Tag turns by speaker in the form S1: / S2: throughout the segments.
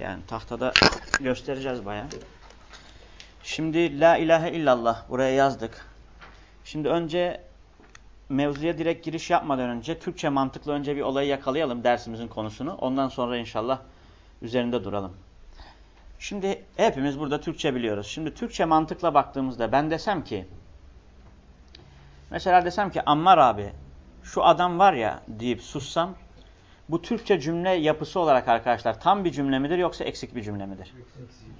S1: Yani tahtada göstereceğiz bayağı. Şimdi la ilahe illallah buraya yazdık. Şimdi önce mevzuya direkt giriş yapmadan önce Türkçe mantıklı önce bir olayı yakalayalım dersimizin konusunu. Ondan sonra inşallah üzerinde duralım. Şimdi hepimiz burada Türkçe biliyoruz. Şimdi Türkçe mantıkla baktığımızda ben desem ki mesela desem ki Ammar abi şu adam var ya deyip sussam bu Türkçe cümle yapısı olarak arkadaşlar tam bir cümle midir yoksa eksik bir cümle midir?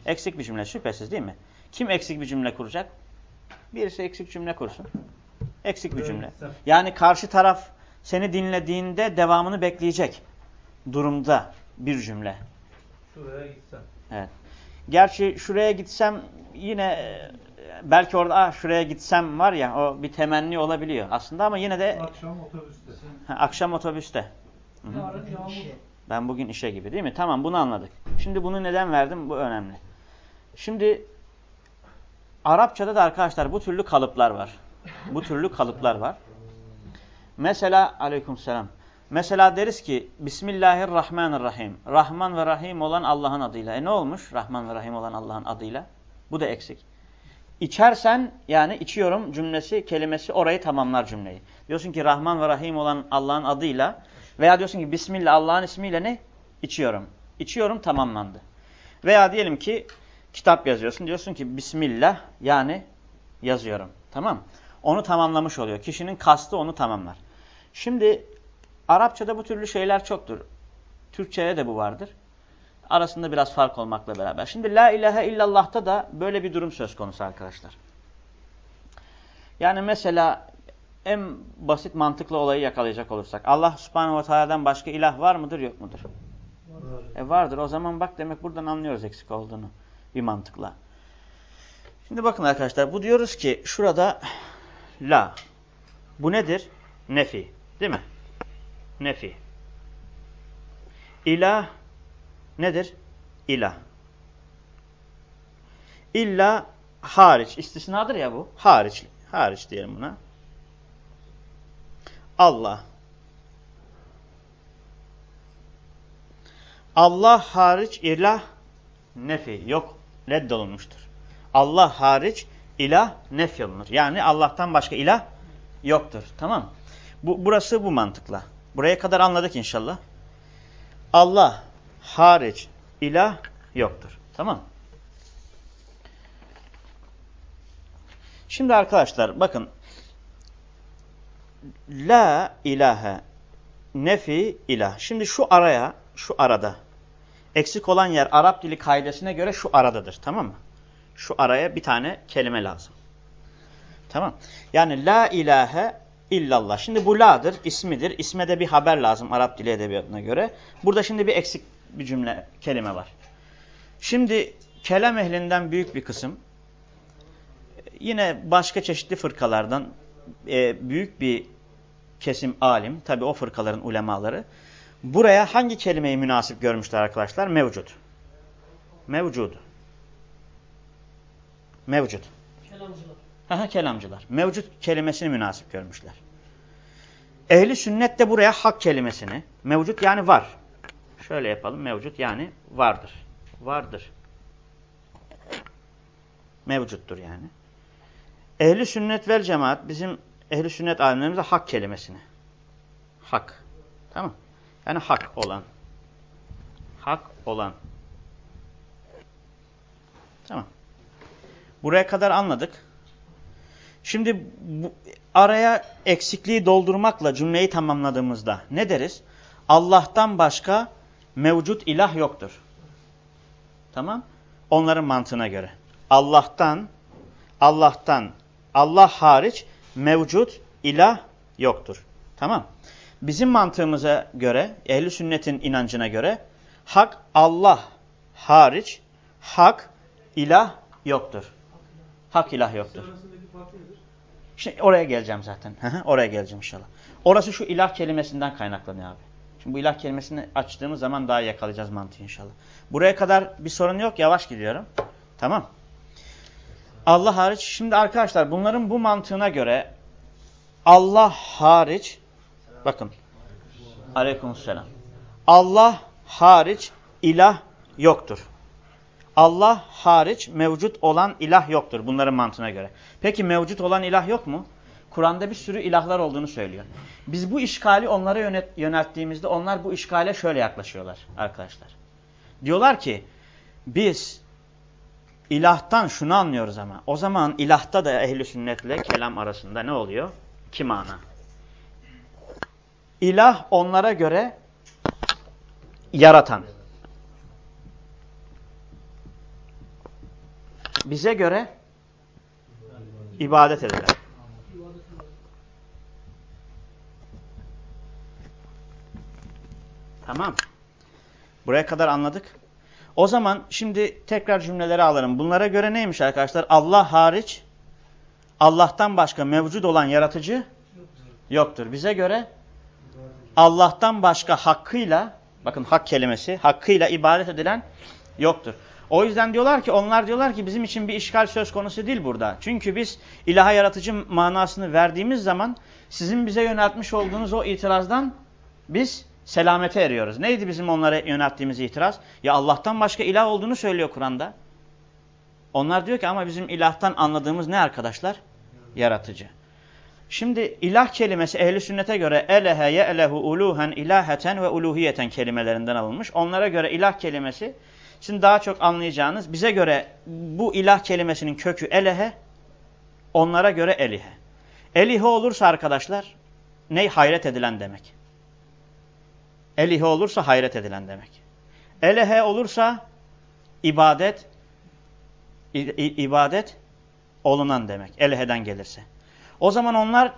S1: Eksik bir cümle şüphesiz değil mi? Kim eksik bir cümle kuracak? Birisi eksik cümle kursun. Eksik bir cümle. Yani karşı taraf seni dinlediğinde devamını bekleyecek durumda bir cümle.
S2: Şuraya gitsem.
S1: Evet. Gerçi şuraya gitsem yine e, belki orada ah, şuraya gitsem var ya o bir temenni olabiliyor aslında ama yine de
S2: Akşam otobüste.
S1: ha, akşam otobüste. Hı hı.
S3: Yarın yağmur.
S1: Ben bugün işe gibi değil mi? Tamam bunu anladık. Şimdi bunu neden verdim? Bu önemli. Şimdi Arapçada da arkadaşlar bu türlü kalıplar var. Bu türlü kalıplar var. Mesela aleykümselam. Mesela deriz ki Bismillahirrahmanirrahim. Rahman ve Rahim olan Allah'ın adıyla. E ne olmuş? Rahman ve Rahim olan Allah'ın adıyla. Bu da eksik. İçersen yani içiyorum cümlesi, kelimesi orayı tamamlar cümleyi. Diyorsun ki Rahman ve Rahim olan Allah'ın adıyla veya diyorsun ki Bismillah Allah'ın ismiyle ne? İçiyorum. İçiyorum tamamlandı. Veya diyelim ki kitap yazıyorsun. Diyorsun ki Bismillah yani yazıyorum. Tamam Onu tamamlamış oluyor. Kişinin kastı onu tamamlar. Şimdi Arapçada bu türlü şeyler çoktur. Türkçe'de de bu vardır. Arasında biraz fark olmakla beraber. Şimdi La ilahe illallah'ta da böyle bir durum söz konusu arkadaşlar. Yani mesela en basit mantıklı olayı yakalayacak olursak. Allah subhanehu ve teala'dan başka ilah var mıdır yok mudur? E vardır. O zaman bak demek buradan anlıyoruz eksik olduğunu. Bir mantıkla. Şimdi bakın arkadaşlar bu diyoruz ki şurada la. Bu nedir? Nefi. Değil mi? Nefi. İlah nedir? İlah. İlla hariç. İstisnadır ya bu. Hariç. Hariç diyelim buna. Allah. Allah hariç ilah nefi. Yok. Reddolunmuştur. Allah hariç ilah nef olunur. Yani Allah'tan başka ilah yoktur. Tamam Bu Burası bu mantıkla. Buraya kadar anladık inşallah. Allah hariç ilah yoktur. Tamam Şimdi arkadaşlar bakın. La ilahe nefi ilah. Şimdi şu araya, şu arada eksik olan yer Arap dili kaidesine göre şu aradadır. Tamam mı? Şu araya bir tane kelime lazım. Tamam. Yani la ilahe illallah. Şimdi bu la'dır, ismidir. İsme de bir haber lazım Arap dili edebiyatına göre. Burada şimdi bir eksik bir cümle, kelime var. Şimdi kelam ehlinden büyük bir kısım yine başka çeşitli fırkalardan e, büyük bir kesim alim, tabi o fırkaların ulemaları buraya hangi kelimeyi münasip görmüşler arkadaşlar? Mevcut. Mevcud. Mevcut.
S3: Kelamcılar.
S1: Aha, kelamcılar. Mevcut kelimesini münasip görmüşler. Ehli sünnet de buraya hak kelimesini, mevcut yani var. Şöyle yapalım, mevcut yani vardır. Vardır. Mevcuttur yani. Ehli sünnet vel cemaat bizim ehli sünnet alimlerimize hak kelimesini. Hak. Tamam Yani hak olan. Hak olan. Tamam. Buraya kadar anladık. Şimdi bu, araya eksikliği doldurmakla cümleyi tamamladığımızda ne deriz? Allah'tan başka mevcut ilah yoktur. Tamam? Onların mantığına göre. Allah'tan, Allah'tan, Allah hariç mevcut ilah yoktur. Tamam? Bizim mantığımıza göre, ehli sünnetin inancına göre hak Allah hariç hak ilah yoktur. Hak ilah yoktur. Şimdi oraya geleceğim zaten. oraya geleceğim inşallah. Orası şu ilah kelimesinden kaynaklanıyor abi. Şimdi bu ilah kelimesini açtığımız zaman daha yakalayacağız mantığı inşallah. Buraya kadar bir sorun yok. Yavaş gidiyorum. Tamam. Allah hariç. Şimdi arkadaşlar bunların bu mantığına göre Allah hariç bakın. Aleykümselam. Allah hariç ilah yoktur. Allah hariç mevcut olan ilah yoktur bunların mantığına göre. Peki mevcut olan ilah yok mu? Kur'an'da bir sürü ilahlar olduğunu söylüyor. Biz bu işgali onlara yönelttiğimizde onlar bu işgale şöyle yaklaşıyorlar arkadaşlar. Diyorlar ki biz ilahtan şunu anlıyoruz ama o zaman ilahta da ehli sünnetle kelam arasında ne oluyor? İki mana. İlah onlara göre yaratan. Bize göre ibadet edilen. Tamam. Buraya kadar anladık. O zaman şimdi tekrar cümleleri alalım. Bunlara göre neymiş arkadaşlar? Allah hariç Allah'tan başka mevcut olan yaratıcı yoktur. Bize göre Allah'tan başka hakkıyla bakın hak kelimesi hakkıyla ibadet edilen yoktur. O yüzden diyorlar ki onlar diyorlar ki bizim için bir işgal söz konusu değil burada. Çünkü biz ilaha yaratıcı manasını verdiğimiz zaman sizin bize yöneltmiş olduğunuz o itirazdan biz selamete eriyoruz. Neydi bizim onlara yönelttiğimiz itiraz? Ya Allah'tan başka ilah olduğunu söylüyor Kur'an'da. Onlar diyor ki ama bizim ilahtan anladığımız ne arkadaşlar? Yaratıcı. Şimdi ilah kelimesi ehli sünnete göre elehe ye'lehu uluhen ilaheten ve uluhiyeten kelimelerinden alınmış. Onlara göre ilah kelimesi şimdi daha çok anlayacağınız bize göre bu ilah kelimesinin kökü elehe onlara göre elihe. Elihe olursa arkadaşlar ne hayret edilen demek. Elihe olursa hayret edilen demek. Elehe olursa ibadet ibadet olunan demek. Eleheden gelirse. O zaman onlar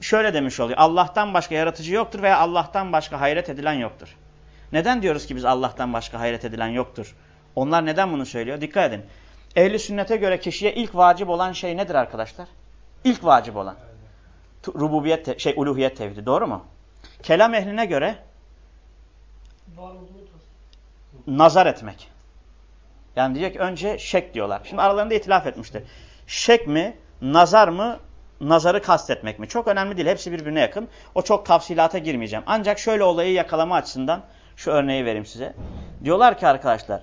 S1: şöyle demiş oluyor. Allah'tan başka yaratıcı yoktur veya Allah'tan başka hayret edilen yoktur. Neden diyoruz ki biz Allah'tan başka hayret edilen yoktur? Onlar neden bunu söylüyor? Dikkat edin. Ehli sünnete göre kişiye ilk vacip olan şey nedir arkadaşlar? İlk vacip olan. Rububiyet, şey uluhiyet tevhidi. Doğru mu? Kelam ehline göre nazar etmek. Yani diyecek önce şek diyorlar. Şimdi aralarında itilaf etmiştir. Şek mi, nazar mı, nazarı kastetmek mi? Çok önemli değil. Hepsi birbirine yakın. O çok tafsilata girmeyeceğim. Ancak şöyle olayı yakalama açısından şu örneği vereyim size. Diyorlar ki arkadaşlar,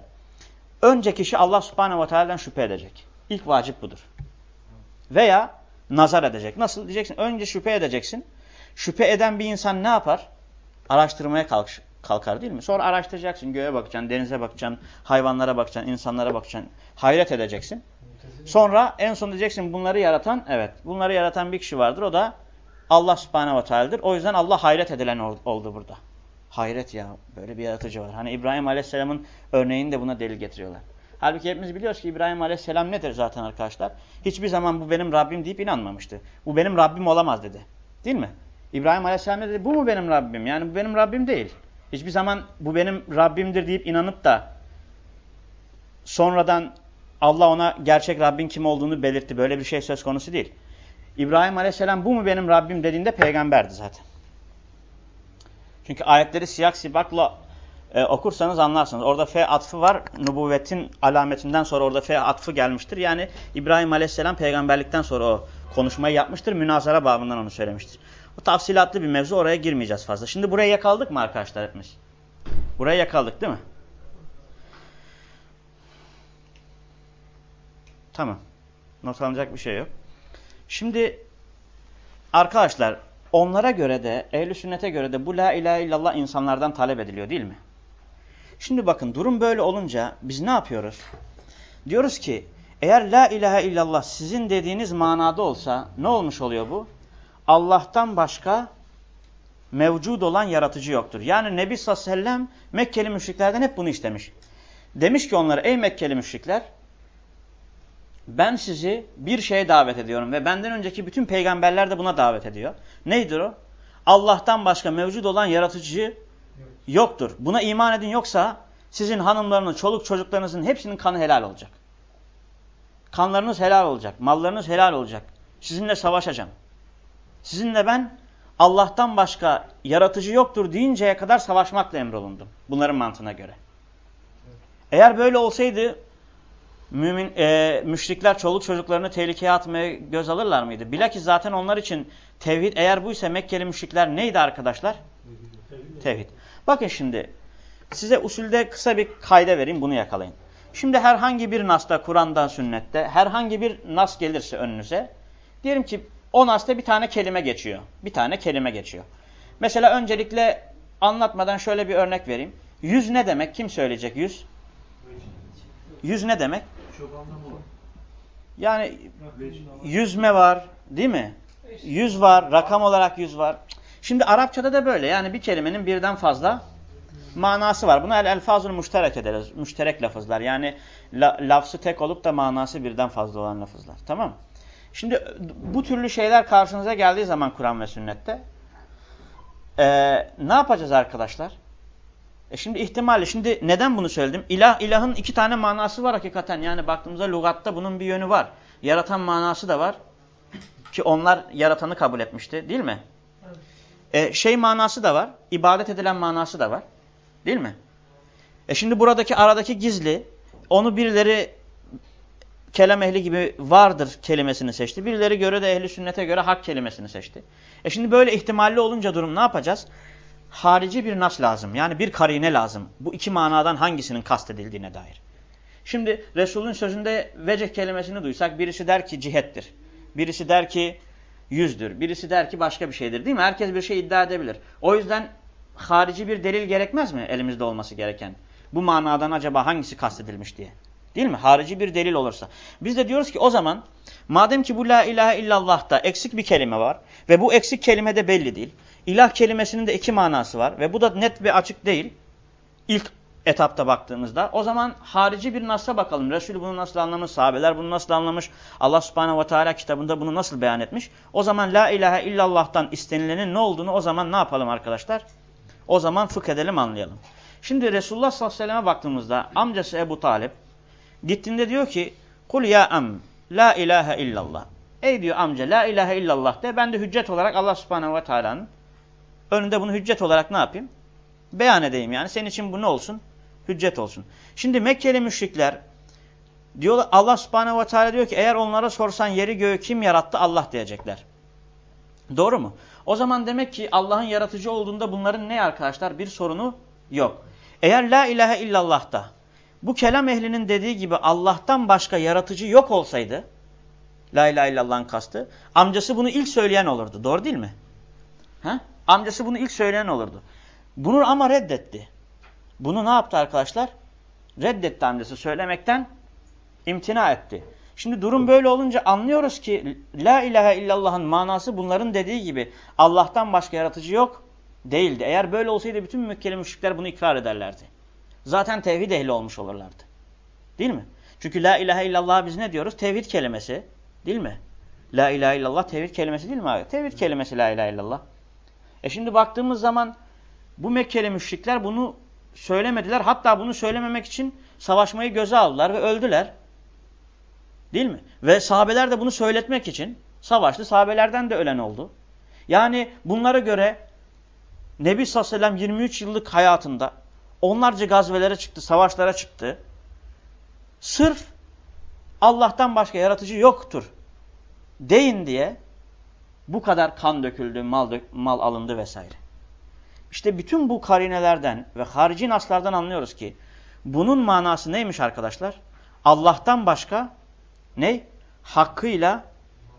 S1: önce kişi Allah subhanehu ve teala'dan şüphe edecek. İlk vacip budur. Veya nazar edecek. Nasıl? Diyeceksin önce şüphe edeceksin. Şüphe eden bir insan ne yapar? Araştırmaya kalk, kalkar değil mi? Sonra araştıracaksın, göğe bakacaksın, denize bakacaksın, hayvanlara bakacaksın, insanlara bakacaksın. Hayret edeceksin. Sonra en son diyeceksin bunları yaratan, evet bunları yaratan bir kişi vardır. O da Allah subhanehu ve teala'dır. O yüzden Allah hayret edilen oldu burada. Hayret ya böyle bir yaratıcı var. Hani İbrahim aleyhisselamın örneğini de buna delil getiriyorlar. Halbuki hepimiz biliyoruz ki İbrahim aleyhisselam nedir zaten arkadaşlar? Hiçbir zaman bu benim Rabbim deyip inanmamıştı. Bu benim Rabbim olamaz dedi. Değil mi? İbrahim aleyhisselam dedi bu mu benim Rabbim? Yani bu benim Rabbim değil. Hiçbir zaman bu benim Rabbimdir deyip inanıp da sonradan Allah ona gerçek Rabbin kim olduğunu belirtti. Böyle bir şey söz konusu değil. İbrahim Aleyhisselam bu mu benim Rabbim dediğinde peygamberdi zaten. Çünkü ayetleri siyak sibakla e, okursanız anlarsınız. Orada fe atfı var. Nubuvvetin alametinden sonra orada fe atfı gelmiştir. Yani İbrahim Aleyhisselam peygamberlikten sonra o konuşmayı yapmıştır. Münazara babından onu söylemiştir. Bu tafsilatlı bir mevzu oraya girmeyeceğiz fazla. Şimdi buraya yakaladık mı arkadaşlar hepimiz? Buraya yakaladık değil mi? Tamam. Not alınacak bir şey yok. Şimdi arkadaşlar onlara göre de ehl sünnete göre de bu la ilahe illallah insanlardan talep ediliyor değil mi? Şimdi bakın durum böyle olunca biz ne yapıyoruz? Diyoruz ki eğer la ilahe illallah sizin dediğiniz manada olsa ne olmuş oluyor bu? Allah'tan başka mevcud olan yaratıcı yoktur. Yani Nebi sallallahu aleyhi ve sellem Mekkeli müşriklerden hep bunu istemiş. Demiş ki onlara ey Mekkeli müşrikler ben sizi bir şeye davet ediyorum ve benden önceki bütün peygamberler de buna davet ediyor. Neydir o? Allah'tan başka mevcut olan yaratıcı yoktur. Buna iman edin yoksa sizin hanımlarınız, çoluk çocuklarınızın hepsinin kanı helal olacak. Kanlarınız helal olacak, mallarınız helal olacak. Sizinle savaşacağım. Sizinle ben Allah'tan başka yaratıcı yoktur deyinceye kadar savaşmakla emrolundum. Bunların mantığına göre. Eğer böyle olsaydı mümin, e, müşrikler çoluk çocuklarını tehlikeye atmaya göz alırlar mıydı? Bilakis zaten onlar için tevhid eğer buysa Mekkeli müşrikler neydi arkadaşlar? Tevhid. Bakın şimdi size usulde kısa bir kayda vereyim bunu yakalayın. Şimdi herhangi bir nasta, Kur'an'da, sünnette herhangi bir nas gelirse önünüze diyelim ki o nasta bir tane kelime geçiyor. Bir tane kelime geçiyor. Mesela öncelikle anlatmadan şöyle bir örnek vereyim. Yüz ne demek? Kim söyleyecek yüz? Yüz ne demek? Yani yüzme var değil mi? Yüz var, rakam olarak yüz var. Şimdi Arapçada da böyle. Yani bir kelimenin birden fazla manası var. Buna el elfazul müşterek ederiz. Müşterek lafızlar. Yani la, lafzı tek olup da manası birden fazla olan lafızlar. Tamam Şimdi bu türlü şeyler karşınıza geldiği zaman Kur'an ve sünnette ee, ne yapacağız arkadaşlar? E şimdi ihtimali, şimdi neden bunu söyledim? İlah, ilahın iki tane manası var hakikaten. Yani baktığımızda lugatta bunun bir yönü var. Yaratan manası da var. Ki onlar yaratanı kabul etmişti değil mi? E, şey manası da var. İbadet edilen manası da var. Değil mi? E şimdi buradaki aradaki gizli, onu birileri kelam ehli gibi vardır kelimesini seçti. Birileri göre de ehli sünnete göre hak kelimesini seçti. E şimdi böyle ihtimalli olunca durum ne yapacağız? Harici bir nas lazım. Yani bir karine lazım. Bu iki manadan hangisinin kastedildiğine dair. Şimdi Resul'ün sözünde veceh kelimesini duysak birisi der ki cihettir. Birisi der ki yüzdür. Birisi der ki başka bir şeydir değil mi? Herkes bir şey iddia edebilir. O yüzden harici bir delil gerekmez mi elimizde olması gereken? Bu manadan acaba hangisi kastedilmiş diye. Değil mi? Harici bir delil olursa. Biz de diyoruz ki o zaman madem ki bu la ilahe illallah'ta eksik bir kelime var ve bu eksik kelime de belli değil. İlah kelimesinin de iki manası var ve bu da net ve açık değil. İlk etapta baktığımızda o zaman harici bir nasla bakalım. Resul bunu nasıl anlamış, sahabeler bunu nasıl anlamış, Allah subhanehu ve teala kitabında bunu nasıl beyan etmiş. O zaman la ilahe illallah'tan istenilenin ne olduğunu o zaman ne yapalım arkadaşlar? O zaman fıkh edelim anlayalım. Şimdi Resulullah sallallahu aleyhi ve selleme baktığımızda amcası Ebu Talip gittiğinde diyor ki kul ya am la ilahe illallah. Ey diyor amca la ilahe illallah de ben de hüccet olarak Allah subhanehu ve teala'nın önünde bunu hüccet olarak ne yapayım? Beyan edeyim yani. Senin için bu ne olsun? Hüccet olsun. Şimdi Mekkeli müşrikler diyor Allah subhanehu ve teala diyor ki eğer onlara sorsan yeri göğü kim yarattı? Allah diyecekler. Doğru mu? O zaman demek ki Allah'ın yaratıcı olduğunda bunların ne arkadaşlar? Bir sorunu yok. Eğer la ilahe illallah da bu kelam ehlinin dediği gibi Allah'tan başka yaratıcı yok olsaydı la ilahe illallah'ın kastı amcası bunu ilk söyleyen olurdu. Doğru değil mi? Ha? Amcası bunu ilk söyleyen olurdu. Bunu ama reddetti. Bunu ne yaptı arkadaşlar? Reddetti amcası söylemekten imtina etti. Şimdi durum böyle olunca anlıyoruz ki La ilahe illallah'ın manası bunların dediği gibi Allah'tan başka yaratıcı yok değildi. Eğer böyle olsaydı bütün Mekkeli müşrikler bunu ikrar ederlerdi. Zaten tevhid ehli olmuş olurlardı. Değil mi? Çünkü La ilahe illallah biz ne diyoruz? Tevhid kelimesi. Değil mi? La ilahe illallah tevhid kelimesi değil mi abi? Tevhid kelimesi la ilahe illallah. E şimdi baktığımız zaman bu Mekkeli müşrikler bunu söylemediler. Hatta bunu söylememek için savaşmayı göze aldılar ve öldüler. Değil mi? Ve sahabeler de bunu söyletmek için savaştı. Sahabelerden de ölen oldu. Yani bunlara göre Nebi sallallahu aleyhi ve sellem 23 yıllık hayatında onlarca gazvelere çıktı, savaşlara çıktı. Sırf Allah'tan başka yaratıcı yoktur deyin diye bu kadar kan döküldü, mal, dök mal alındı vesaire. İşte bütün bu karinelerden ve harici naslardan anlıyoruz ki bunun manası neymiş arkadaşlar? Allah'tan başka ne? Hakkıyla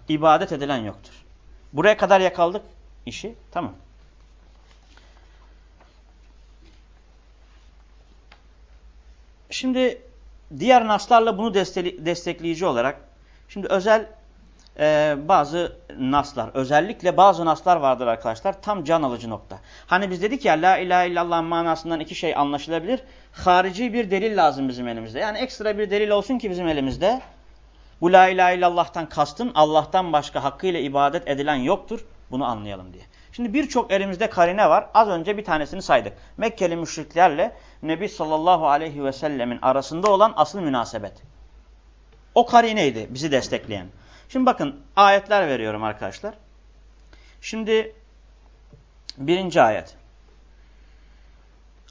S1: ibadet edilen yoktur. Buraya kadar yakaladık işi. Tamam. Şimdi diğer naslarla bunu destekleyici olarak şimdi özel e, bazı naslar, özellikle bazı naslar vardır arkadaşlar. Tam can alıcı nokta. Hani biz dedik ya la ilahe illallah manasından iki şey anlaşılabilir. Harici bir delil lazım bizim elimizde. Yani ekstra bir delil olsun ki bizim elimizde. Bu la ilahe illallah'tan kastın Allah'tan başka hakkıyla ibadet edilen yoktur. Bunu anlayalım diye. Şimdi birçok elimizde karine var. Az önce bir tanesini saydık. Mekkeli müşriklerle Nebi sallallahu aleyhi ve sellemin arasında olan asıl münasebet. O karineydi bizi destekleyen. Şimdi bakın ayetler veriyorum arkadaşlar. Şimdi birinci ayet.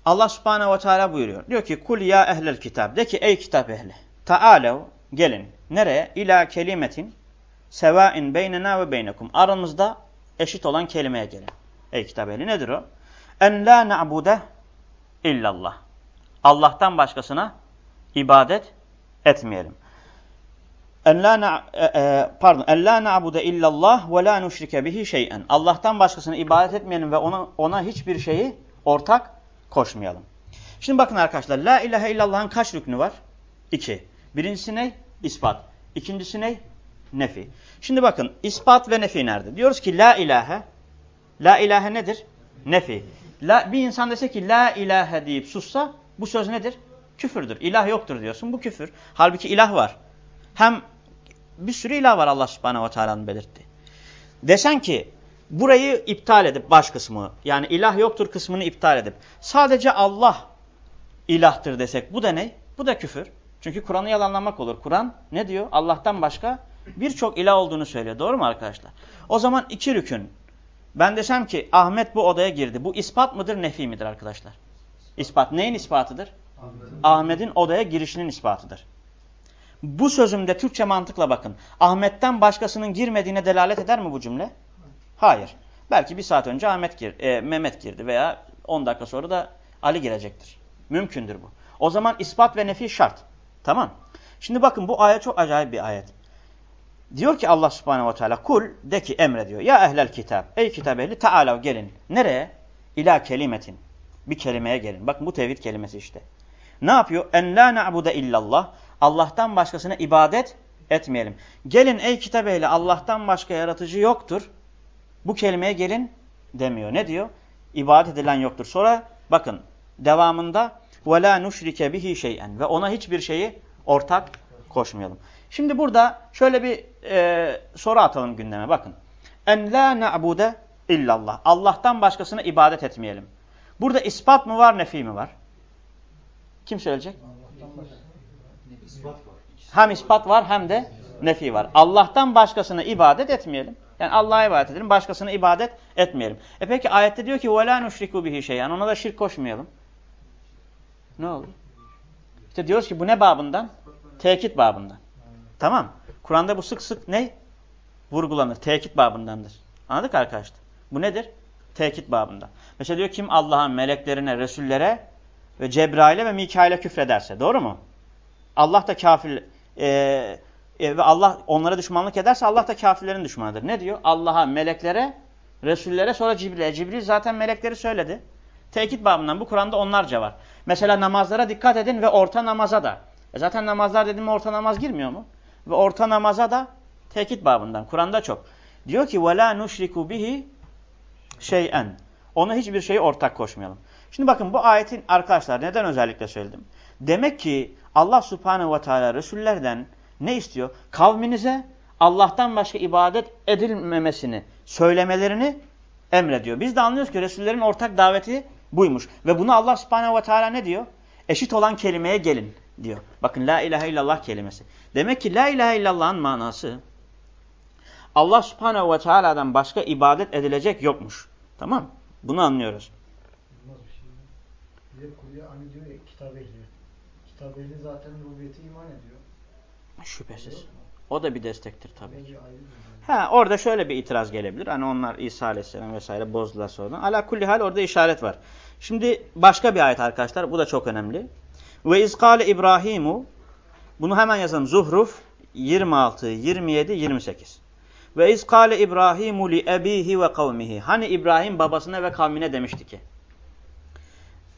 S1: Allah subhanehu ve teala buyuruyor. Diyor ki kul ya ehlel kitab. De ki ey kitap ehli. Taalev gelin. Nereye? İla kelimetin sevain beynena ve beynekum. Aramızda eşit olan kelimeye gelin. Ey kitap ehli nedir o? En la na'bude illallah. Allah'tan başkasına ibadet etmeyelim. En la e, e, pardon, en la na'budu illallah ve la nuşrike bihi şey'en. Allah'tan başkasına ibadet etmeyelim ve ona ona hiçbir şeyi ortak koşmayalım. Şimdi bakın arkadaşlar, la ilahe illallah'ın kaç rüknü var? İki. Birincisi ne? İspat. İkincisi ne? Nefi. Şimdi bakın, ispat ve nefi nerede? Diyoruz ki la ilahe, la ilahe nedir? Nefi. La, bir insan dese ki la ilahe deyip sussa, bu söz nedir? Küfürdür. İlah yoktur diyorsun, bu küfür. Halbuki ilah var. Hem bir sürü ilah var Allah subhanehu ve teala'nın belirtti. Desen ki burayı iptal edip baş kısmı yani ilah yoktur kısmını iptal edip sadece Allah ilahtır desek bu da ne? Bu da küfür. Çünkü Kur'an'ı yalanlamak olur. Kur'an ne diyor? Allah'tan başka birçok ilah olduğunu söylüyor. Doğru mu arkadaşlar? O zaman iki rükün. Ben desem ki Ahmet bu odaya girdi. Bu ispat mıdır, nefi midir arkadaşlar? İspat. Neyin ispatıdır? Ahmet'in odaya girişinin ispatıdır. Bu sözümde Türkçe mantıkla bakın. Ahmet'ten başkasının girmediğine delalet eder mi bu cümle? Hayır. Belki bir saat önce Ahmet gir, e, Mehmet girdi veya 10 dakika sonra da Ali girecektir. Mümkündür bu. O zaman ispat ve nefi şart. Tamam. Şimdi bakın bu ayet çok acayip bir ayet. Diyor ki Allah subhanehu ve teala kul de ki emre diyor. Ya ehlel kitap. Ey kitap ehli taalav gelin. Nereye? İla kelimetin. Bir kelimeye gelin. Bak bu tevhid kelimesi işte. Ne yapıyor? En la na'bude illallah. Allah'tan başkasına ibadet etmeyelim. Gelin ey kitap ehli Allah'tan başka yaratıcı yoktur. Bu kelimeye gelin demiyor. Ne diyor? İbadet edilen yoktur. Sonra bakın devamında ve la nuşrike bihi şey'en ve ona hiçbir şeyi ortak koşmayalım. Şimdi burada şöyle bir e, soru atalım gündeme. Bakın. En la na'bude illallah. Allah'tan başkasına ibadet etmeyelim. Burada ispat mı var, nefi mi var? Kim söyleyecek? Hem ispat var hem de nefi var. Allah'tan başkasına ibadet etmeyelim. Yani Allah'a ibadet edelim, başkasına ibadet etmeyelim. E peki ayette diyor ki وَلَا نُشْرِكُ بِهِ şeyan. Ona da şirk koşmayalım. Ne olur? İşte diyoruz ki bu ne babından? Tekit babından. Tamam. Kur'an'da bu sık sık ne? Vurgulanır. Tekit babındandır. Anladık arkadaşlar? Bu nedir? Tekit babında. Mesela diyor kim Allah'a, meleklerine, Resullere ve Cebrail'e ve Mikail'e küfrederse. Doğru mu? Allah da kafir e, e, ve Allah onlara düşmanlık ederse Allah da kafirlerin düşmanıdır. Ne diyor? Allah'a, meleklere, Resullere sonra Cibril'e. Cibril zaten melekleri söyledi. Tekit babından bu Kur'an'da onlarca var. Mesela namazlara dikkat edin ve orta namaza da. E zaten namazlar dedim orta namaz girmiyor mu? Ve orta namaza da tekit babından. Kur'an'da çok. Diyor ki وَلَا نُشْرِكُ bihi şeyen. Ona hiçbir şeyi ortak koşmayalım. Şimdi bakın bu ayetin arkadaşlar neden özellikle söyledim? Demek ki Allah subhanehu ve teala Resullerden ne istiyor? Kavminize Allah'tan başka ibadet edilmemesini, söylemelerini emrediyor. Biz de anlıyoruz ki Resullerin ortak daveti buymuş. Ve bunu Allah subhanehu ve teala ne diyor? Eşit olan kelimeye gelin diyor. Bakın la ilahe illallah kelimesi. Demek ki la ilahe illallah'ın manası Allah subhanehu ve teala'dan başka ibadet edilecek yokmuş. Tamam Bunu anlıyoruz.
S3: Bir de Kur'an hani diyor ya kitap ehli. Kitap ehli zaten rububiyete iman ediyor.
S1: Şüphesiz. O da bir destektir tabii ki.
S3: Şey.
S1: Ha orada şöyle bir itiraz gelebilir. Hani onlar İsa Aleyhisselam vesaire bozdular sonradan. Ala kulli hal orada işaret var. Şimdi başka bir ayet arkadaşlar. Bu da çok önemli. Ve izkale İbrahimu bunu hemen yazalım. Zuhruf 26, 27, 28. Ve izkale İbrahimu li ebihi ve kavmihi. Hani İbrahim babasına ve kavmine demişti ki.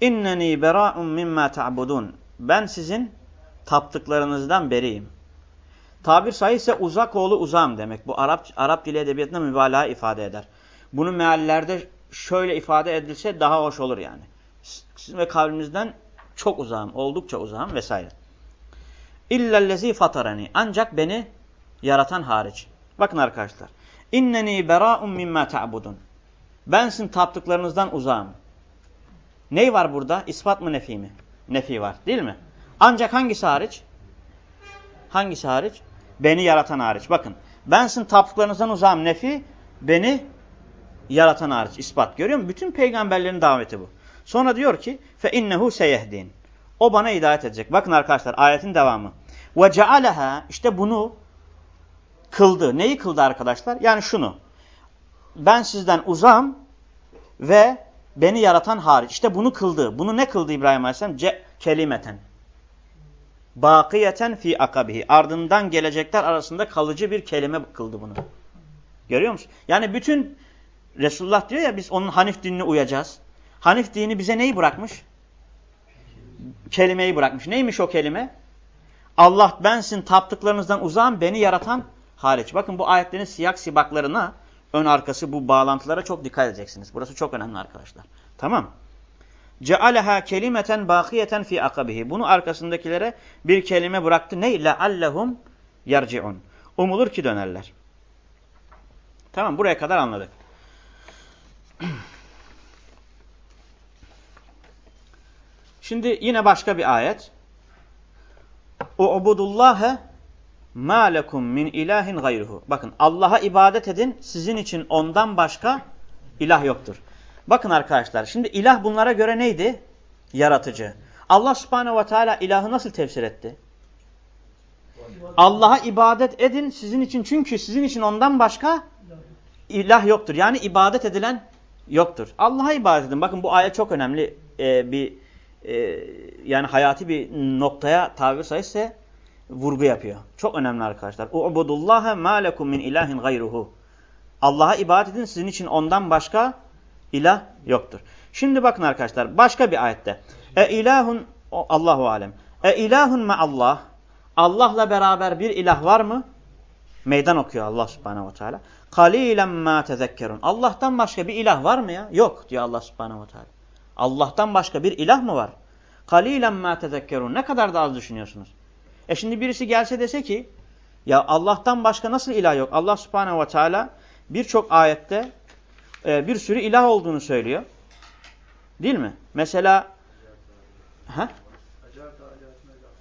S1: İnneni bera'un mimma ta'budun. Ben sizin taptıklarınızdan beriyim. Tabir sahihse uzak oğlu uzağım demek. Bu Arap Arap dili edebiyatında mübalağa ifade eder. Bunu meallerde şöyle ifade edilse daha hoş olur yani. Sizin ve kavminizden çok uzağım, oldukça uzağım vesaire. İllellezi fatarani. Ancak beni yaratan hariç. Bakın arkadaşlar. İnneni bera'un mimma ta'budun. Ben sizin taptıklarınızdan uzağım. Ney var burada? İspat mı nefi mi? Nefi var değil mi? Ancak hangisi hariç? Hangisi hariç? Beni yaratan hariç. Bakın ben sizin taptıklarınızdan uzağım nefi, beni yaratan hariç. ispat. Görüyor musun? Bütün peygamberlerin daveti bu. Sonra diyor ki fe innehu seyehdin. O bana hidayet edecek. Bakın arkadaşlar ayetin devamı. Ve cealeha işte bunu kıldı. Neyi kıldı arkadaşlar? Yani şunu. Ben sizden uzağım ve beni yaratan hariç. İşte bunu kıldı. Bunu ne kıldı İbrahim Aleyhisselam? Ce kelimeten. Bakiyeten fi akabihi. Ardından gelecekler arasında kalıcı bir kelime kıldı bunu. Görüyor musun? Yani bütün Resulullah diyor ya biz onun Hanif dinine uyacağız. Hanif dini bize neyi bırakmış? Kelimeyi bırakmış. Neymiş o kelime? Allah bensin taptıklarınızdan uzağım beni yaratan hariç. Bakın bu ayetlerin siyak sibaklarına ön arkası bu bağlantılara çok dikkat edeceksiniz. Burası çok önemli arkadaşlar. Tamam. Cealeha kelimeten bakiyeten fi akabihi. Bunu arkasındakilere bir kelime bıraktı. Ne? Leallehum yerciun. Umulur ki dönerler. Tamam buraya kadar anladık. Şimdi yine başka bir ayet. U'budullâhe mâ lekum min ilahin gayruhu. Bakın Allah'a ibadet edin. Sizin için ondan başka ilah yoktur. Bakın arkadaşlar şimdi ilah bunlara göre neydi? Yaratıcı. Allah subhanehu ve teala ilahı nasıl tefsir etti? Allah'a ibadet edin sizin için çünkü sizin için ondan başka ilah yoktur. Yani ibadet edilen yoktur. Allah'a ibadet edin. Bakın bu ayet çok önemli e, bir e, yani hayati bir noktaya tabir sayısı vurgu yapıyor. Çok önemli arkadaşlar. U'budullaha ma lekum min ilahin gayruhu. Allah'a ibadet edin sizin için ondan başka ilah yoktur. Şimdi bakın arkadaşlar başka bir ayette. E ilahun Allahu alem. E ilahun ma Allah. Allah'la beraber bir ilah var mı? Meydan okuyor Allah subhanehu ve teala. Kalilen ma tezekkerun. Allah'tan başka bir ilah var mı ya? Yok diyor Allah subhanehu ve teala. Allah'tan başka bir ilah mı var? Kalilen ma tezekkerun. Ne kadar da az düşünüyorsunuz. E şimdi birisi gelse dese ki ya Allah'tan başka nasıl ilah yok? Allah subhanehu ve teala birçok ayette e, bir sürü ilah olduğunu söylüyor. Değil mi? Mesela ha?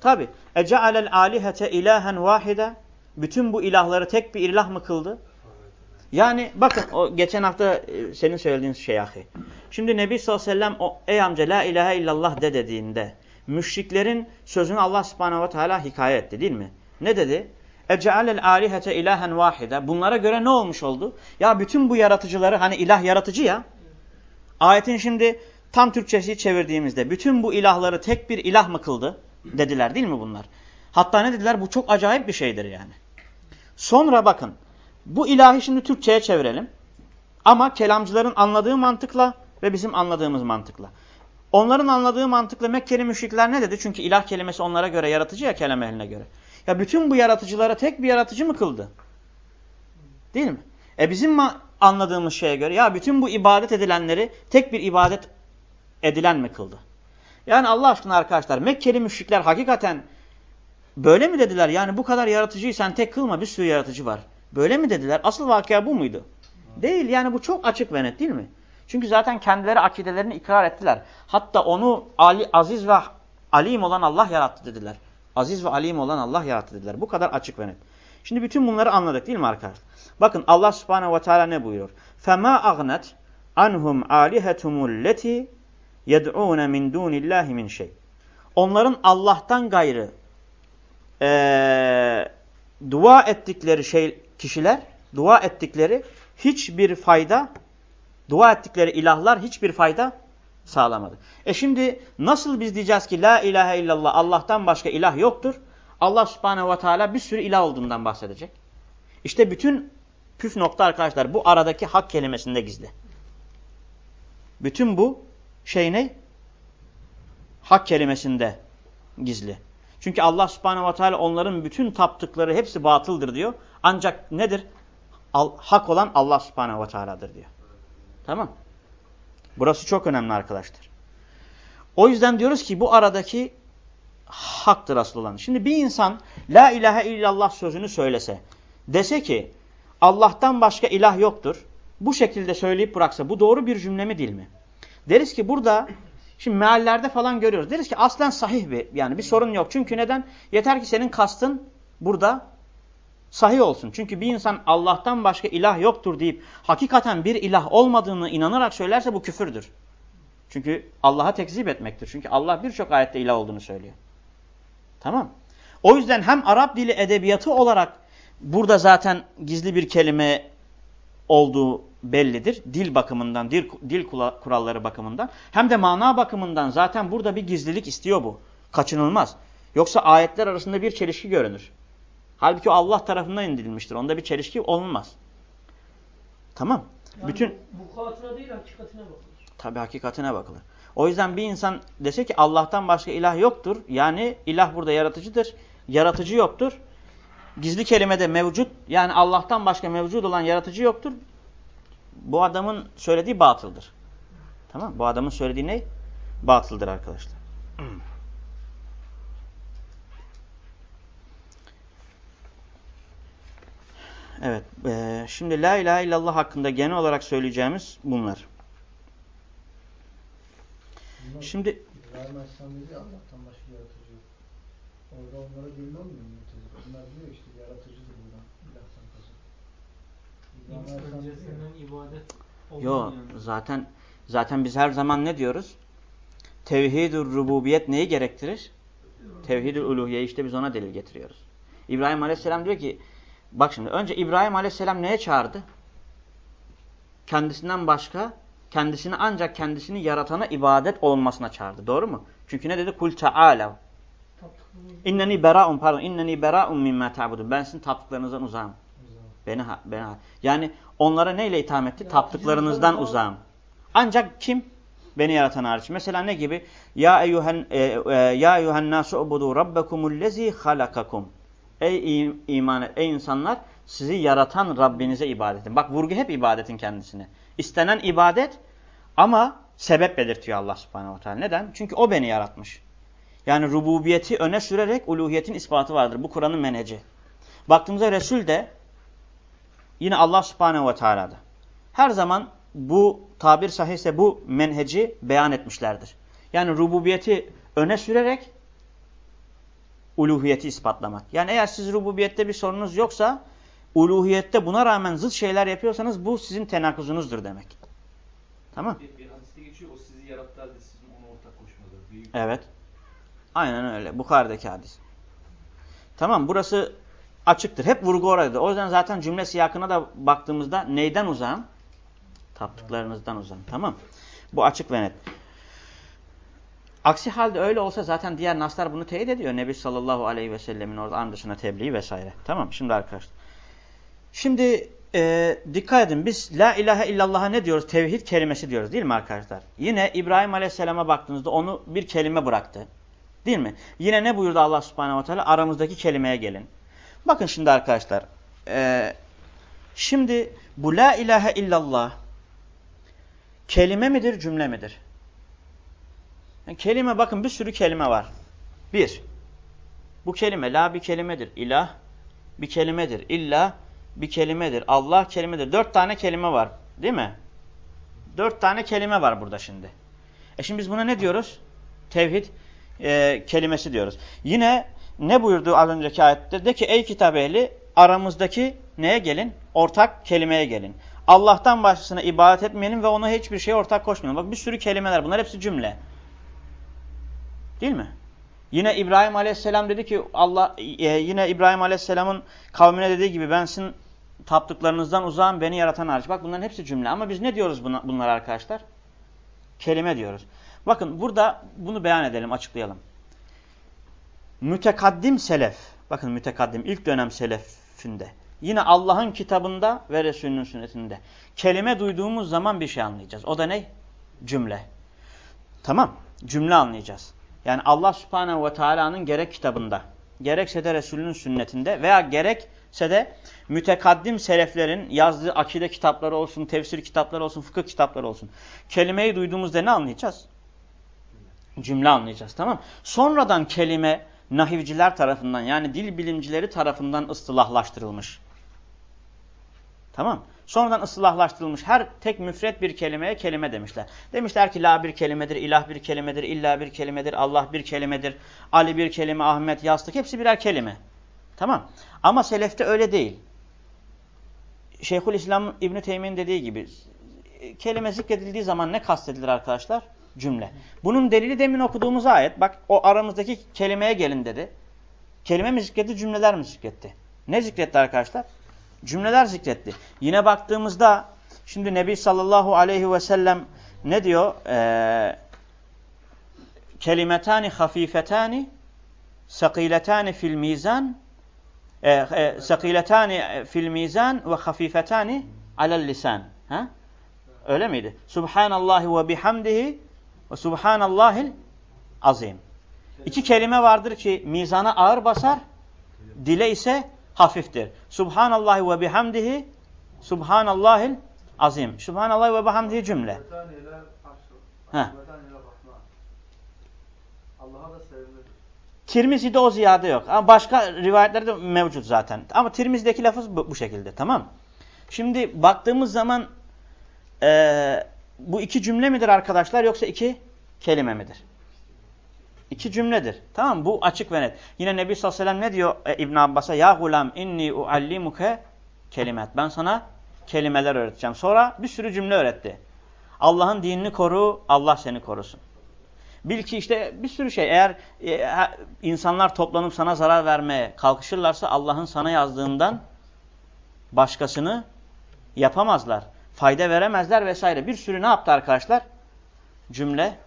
S1: Tabi. Ece'alel alihete ilahen vahide. Bütün bu ilahları tek bir ilah mı kıldı? Yani bakın o geçen hafta e, senin söylediğin şey ahi. Şimdi Nebi sallallahu aleyhi ve sellem o, ey amca la ilahe illallah de dediğinde müşriklerin sözünü Allah subhanehu ve teala hikaye etti değil mi? Ne dedi? Ece'alel alihete ilahen vahide. Bunlara göre ne olmuş oldu? Ya bütün bu yaratıcıları hani ilah yaratıcı ya. Ayetin şimdi tam Türkçesi çevirdiğimizde bütün bu ilahları tek bir ilah mı kıldı? Dediler değil mi bunlar? Hatta ne dediler? Bu çok acayip bir şeydir yani. Sonra bakın. Bu ilahi şimdi Türkçe'ye çevirelim. Ama kelamcıların anladığı mantıkla ve bizim anladığımız mantıkla. Onların anladığı mantıkla Mekkeli müşrikler ne dedi? Çünkü ilah kelimesi onlara göre yaratıcı ya kelam ehline göre. Ya bütün bu yaratıcılara tek bir yaratıcı mı kıldı? Değil mi? E bizim anladığımız şeye göre ya bütün bu ibadet edilenleri tek bir ibadet edilen mi kıldı? Yani Allah aşkına arkadaşlar Mekkeli müşrikler hakikaten böyle mi dediler? Yani bu kadar yaratıcıyı sen tek kılma bir sürü yaratıcı var. Böyle mi dediler? Asıl vakıya bu muydu? Değil yani bu çok açık ve net değil mi? Çünkü zaten kendileri akidelerini ikrar ettiler. Hatta onu Ali, aziz ve alim olan Allah yarattı dediler. Aziz ve alim olan Allah yarattı dediler. Bu kadar açık ve net. Şimdi bütün bunları anladık değil mi arkadaşlar? Bakın Allah subhanehu ve teala ne buyuruyor? فَمَا أَغْنَتْ عَنْهُمْ عَالِهَتُمُ الَّتِي يَدْعُونَ مِنْ دُونِ اللّٰهِ مِنْ şey. Onların Allah'tan gayrı ee, dua ettikleri şey kişiler, dua ettikleri hiçbir fayda, dua ettikleri ilahlar hiçbir fayda sağlamadı. E şimdi nasıl biz diyeceğiz ki la ilahe illallah Allah'tan başka ilah yoktur. Allah subhanehu ve teala bir sürü ilah olduğundan bahsedecek. İşte bütün püf nokta arkadaşlar bu aradaki hak kelimesinde gizli. Bütün bu şey ne? Hak kelimesinde gizli. Çünkü Allah subhanehu ve teala onların bütün taptıkları hepsi batıldır diyor. Ancak nedir? Al, hak olan Allah subhanehu ve teala'dır diyor. Tamam. Burası çok önemli arkadaşlar. O yüzden diyoruz ki bu aradaki haktır asıl olan. Şimdi bir insan la ilahe illallah sözünü söylese, dese ki Allah'tan başka ilah yoktur. Bu şekilde söyleyip bıraksa bu doğru bir cümle mi değil mi? Deriz ki burada şimdi meallerde falan görüyoruz. Deriz ki aslen sahih bir yani bir sorun yok. Çünkü neden? Yeter ki senin kastın burada sahih olsun. Çünkü bir insan Allah'tan başka ilah yoktur deyip hakikaten bir ilah olmadığını inanarak söylerse bu küfürdür. Çünkü Allah'a tekzip etmektir. Çünkü Allah birçok ayette ilah olduğunu söylüyor. Tamam. O yüzden hem Arap dili edebiyatı olarak burada zaten gizli bir kelime olduğu bellidir. Dil bakımından, dil, dil kuralları bakımından. Hem de mana bakımından zaten burada bir gizlilik istiyor bu. Kaçınılmaz. Yoksa ayetler arasında bir çelişki görünür. Halbuki Allah tarafından indirilmiştir. Onda bir çelişki olmaz. Tamam.
S4: Yani
S1: Bütün
S4: bu değil hakikatine bakılır.
S1: Tabi hakikatine bakılır. O yüzden bir insan dese ki Allah'tan başka ilah yoktur. Yani ilah burada yaratıcıdır. Yaratıcı yoktur. Gizli kelimede mevcut. Yani Allah'tan başka mevcut olan yaratıcı yoktur. Bu adamın söylediği batıldır. Tamam Bu adamın söylediği ne? Batıldır arkadaşlar. Evet. E, şimdi La ilahe illallah hakkında genel olarak söyleyeceğimiz bunlar. Şimdi
S3: İbrahim Aleyhisselam dedi ya Allah'tan başka yaratıcı yok. Orada onlara delil olmuyor mu? Bunlar diyor işte yaratıcıdır buradan. İlahtan diyor ya,
S4: öncesinden ibadet
S1: yo
S4: olmuyor yani.
S1: zaten zaten biz her zaman ne diyoruz? Tevhid-ül rububiyet neyi gerektirir? Tevhid-ül uluhiye işte biz ona delil getiriyoruz. İbrahim Aleyhisselam diyor ki bak şimdi önce İbrahim Aleyhisselam neye çağırdı? Kendisinden başka kendisini ancak kendisini yaratana ibadet olunmasına çağırdı. Doğru mu? Çünkü ne dedi? Kul ta'ala. İnneni bera'un pardon. İnneni bera'un mimma ta'budun. Ben sizin taptıklarınızdan uzağım. Beni beni. Yani onlara neyle itham etti?
S4: Ya,
S1: Taptıklarınızdan uzağım. Ancak kim? Beni yaratan hariç. Mesela ne gibi? Ya eyyuhen e, e, ya eyyuhen nasu ubudu rabbekumullezî halakakum. Ey im- iman ey insanlar sizi yaratan Rabbinize ibadet edin. Bak vurgu hep ibadetin kendisine. İstenen ibadet ama sebep belirtiyor Allah Subhanahu ve Teala. Neden? Çünkü o beni yaratmış. Yani rububiyeti öne sürerek uluhiyetin ispatı vardır. Bu Kur'an'ın menheci. Baktığımızda Resul de yine Allah Subhanahu ve Teala'da. Her zaman bu tabir sahihse bu menheci beyan etmişlerdir. Yani rububiyeti öne sürerek uluhiyeti ispatlamak. Yani eğer siz rububiyette bir sorunuz yoksa uluhiyette buna rağmen zıt şeyler yapıyorsanız bu sizin tenakuzunuzdur demek. Tamam?
S2: Bir, bir hadiste geçiyor o sizi yarattı halde sizin ona ortak koşmaları. Büyük.
S1: Evet. Aynen öyle. Bukhari'deki hadis. Tamam burası açıktır. Hep vurgu orada. O yüzden zaten cümle siyakına da baktığımızda neyden uzağım? Taptıklarınızdan uzağım. Tamam. Bu açık ve net. Aksi halde öyle olsa zaten diğer naslar bunu teyit ediyor. Nebi sallallahu aleyhi ve sellemin orada an dışına tebliği vesaire. Tamam şimdi arkadaşlar. Şimdi e, dikkat edin biz la ilahe illallah'a ne diyoruz? Tevhid kelimesi diyoruz değil mi arkadaşlar? Yine İbrahim aleyhisselama baktığınızda onu bir kelime bıraktı. Değil mi? Yine ne buyurdu Allah subhanehu ve teala? Aramızdaki kelimeye gelin. Bakın şimdi arkadaşlar. E, şimdi bu la ilahe illallah kelime midir cümle midir? Yani kelime bakın bir sürü kelime var. Bir, bu kelime la bir kelimedir. İlah bir kelimedir. İlla bir kelimedir. Allah kelimedir. Dört tane kelime var. Değil mi? Dört tane kelime var burada şimdi. E şimdi biz buna ne diyoruz? Tevhid e, kelimesi diyoruz. Yine ne buyurdu az önceki ayette? De ki ey kitap ehli aramızdaki neye gelin? Ortak kelimeye gelin. Allah'tan başkasına ibadet etmeyelim ve ona hiçbir şeye ortak koşmayalım. Bak bir sürü kelimeler. Bunlar hepsi cümle. Değil mi? Yine İbrahim Aleyhisselam dedi ki Allah e, yine İbrahim Aleyhisselam'ın kavmine dediği gibi ben sizin taptıklarınızdan uzağım beni yaratan hariç. Bak bunların hepsi cümle ama biz ne diyoruz buna, bunlar arkadaşlar? Kelime diyoruz. Bakın burada bunu beyan edelim, açıklayalım. Mütekaddim selef. Bakın mütekaddim ilk dönem selefinde. Yine Allah'ın kitabında ve Resulünün sünnetinde. Kelime duyduğumuz zaman bir şey anlayacağız. O da ne? Cümle. Tamam. Cümle anlayacağız. Yani Allah subhanehu ve teala'nın gerek kitabında, gerekse de Resulünün sünnetinde veya gerekse de mütekaddim seleflerin yazdığı akide kitapları olsun, tefsir kitapları olsun, fıkıh kitapları olsun. Kelimeyi duyduğumuzda ne anlayacağız? Cümle anlayacağız tamam Sonradan kelime nahivciler tarafından yani dil bilimcileri tarafından ıstılahlaştırılmış. Tamam Sonradan ıslahlaştırılmış her tek müfret bir kelimeye kelime demişler. Demişler ki la bir kelimedir, ilah bir kelimedir, illa bir kelimedir, Allah bir kelimedir, Ali bir kelime, Ahmet, yastık hepsi birer kelime. Tamam. Ama selefte öyle değil. Şeyhülislam İbn Teymi'nin dediği gibi kelime zikredildiği zaman ne kastedilir arkadaşlar? Cümle. Bunun delili demin okuduğumuz ayet. Bak o aramızdaki kelimeye gelin dedi. Kelime mi zikretti, cümleler mi zikretti? Ne zikretti arkadaşlar? Cümleler zikretti. Yine baktığımızda şimdi Nebi sallallahu aleyhi ve sellem ne diyor? Ee, kelimetani hafifetani sakiletani fil mizan e, e, sakiletani fil mizan ve hafifetani alel lisan. Ha? Öyle miydi? Subhanallahi ve bihamdihi ve subhanallahil azim. İki kelime vardır ki mizana ağır basar, dile ise hafiftir. Subhanallahi ve bihamdihi subhanallahil azim. Subhanallahi ve bihamdihi cümle. Tirmizi'de o ziyade yok. Ama başka rivayetlerde mevcut zaten. Ama Tirmizi'deki lafız bu, bu şekilde. Tamam Şimdi baktığımız zaman e, bu iki cümle midir arkadaşlar yoksa iki kelime midir? İki cümledir. Tamam Bu açık ve net. Yine Nebi sallallahu aleyhi ve sellem ne diyor e, İbn Abbas'a? Ya gulam inni uallimuke kelimet. Ben sana kelimeler öğreteceğim. Sonra bir sürü cümle öğretti. Allah'ın dinini koru, Allah seni korusun. Bil ki işte bir sürü şey eğer e, insanlar toplanıp sana zarar vermeye kalkışırlarsa Allah'ın sana yazdığından başkasını yapamazlar. Fayda veremezler vesaire. Bir sürü ne yaptı arkadaşlar? Cümle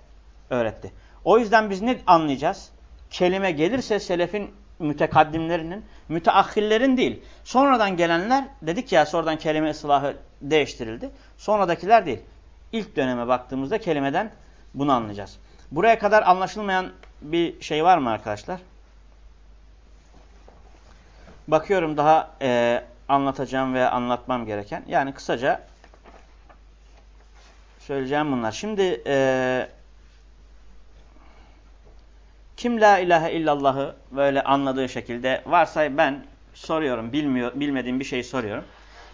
S1: öğretti. O yüzden biz ne anlayacağız? Kelime gelirse selefin mütekaddimlerinin, müteahhillerin değil. Sonradan gelenler dedik ya sonradan kelime ıslahı değiştirildi. Sonradakiler değil. İlk döneme baktığımızda kelimeden bunu anlayacağız. Buraya kadar anlaşılmayan bir şey var mı arkadaşlar? Bakıyorum daha e, anlatacağım ve anlatmam gereken. Yani kısaca söyleyeceğim bunlar. Şimdi e, kim la ilahe illallah'ı böyle anladığı şekilde varsay ben soruyorum, bilmiyor, bilmediğim bir şeyi soruyorum.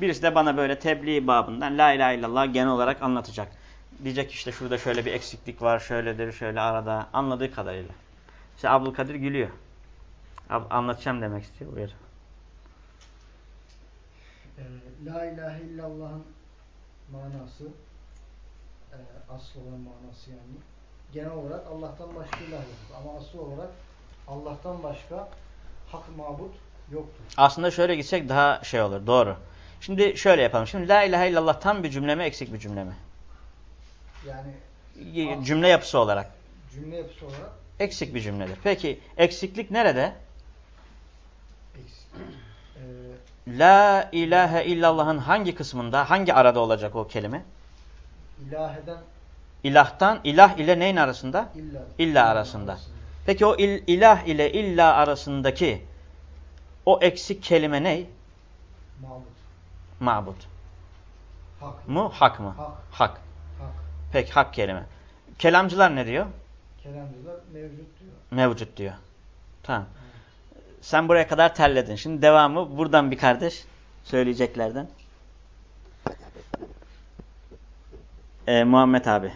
S1: Birisi de bana böyle tebliğ babından la ilahe illallah genel olarak anlatacak. Diyecek işte şurada şöyle bir eksiklik var, şöyledir, şöyle arada anladığı kadarıyla. İşte Abdülkadir gülüyor. Ab anlatacağım demek istiyor. Buyur.
S3: Ee, La ilahe illallah'ın manası e, asıl olan manası yani genel olarak Allah'tan başka ilah yoktur. Ama asıl olarak Allah'tan başka hak mabut yoktur.
S1: Aslında şöyle gitsek daha şey olur. Doğru. Şimdi şöyle yapalım. Şimdi la ilahe illallah tam bir cümle mi eksik bir cümle mi?
S3: Yani
S1: cümle yapısı olarak.
S3: Cümle yapısı olarak
S1: eksik bir cümledir. Peki eksiklik nerede?
S3: Eksik.
S1: Ee, la ilahe illallah'ın hangi kısmında, hangi arada olacak o kelime?
S3: İlaheden
S1: İlahtan, ilah ile neyin arasında?
S3: illa,
S1: İlla arasında. Peki o il, ilah ile illa arasındaki o eksik kelime ne?
S3: Mabut.
S1: Mabut.
S3: Hak.
S1: Mu? Hak mı?
S3: Hak.
S1: Hak.
S3: Hak.
S1: Peki hak kelime. Kelamcılar ne diyor?
S3: Kelamcılar mevcut diyor.
S1: Mevcut diyor. Tamam. Sen buraya kadar terledin. Şimdi devamı buradan bir kardeş söyleyeceklerden. Ee, Muhammed abi.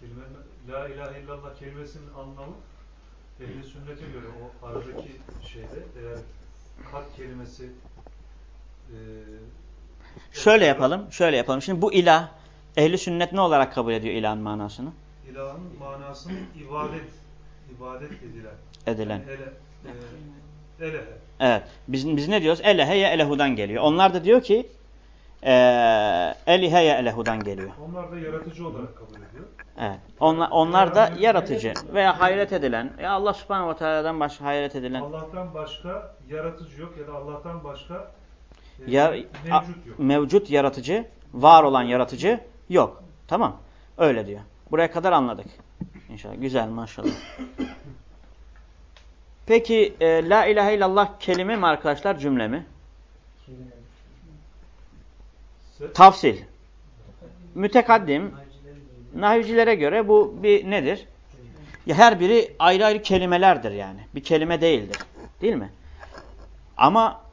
S5: Kelime, La ilahe illallah kelimesinin anlamı ehli sünnete göre o aradaki şeyde eğer hak kelimesi e,
S1: Şöyle yapalım. Şöyle yapalım. Şimdi bu ilah ehli sünnet ne olarak kabul ediyor ilahın manasını?
S5: ilahın manasını ibadet ibadet edilen
S1: Edilen.
S5: Yani ele, e, elehe.
S1: Evet. Biz, biz ne diyoruz? Elehe ya elehudan geliyor. Onlar da diyor ki elihe ya elehudan geliyor.
S5: Onlar da yaratıcı olarak kabul ediyor.
S1: Evet. Onlar, onlar da yaratıcı veya hayret edilen. Ya Allah subhanahu ve teala'dan başka hayret edilen.
S5: Allah'tan başka yaratıcı yok ya da Allah'tan başka e,
S1: Ya,
S5: mevcut yok.
S1: mevcut yaratıcı, var olan yaratıcı yok. Tamam. Öyle diyor. Buraya kadar anladık. İnşallah. Güzel maşallah. Peki e, la ilahe illallah kelime mi arkadaşlar cümle mi?
S3: Kelime.
S1: Tafsil. Mütekaddim. Nahivcilere göre bu bir nedir? Her biri ayrı ayrı kelimelerdir yani. Bir kelime değildir. Değil mi? Ama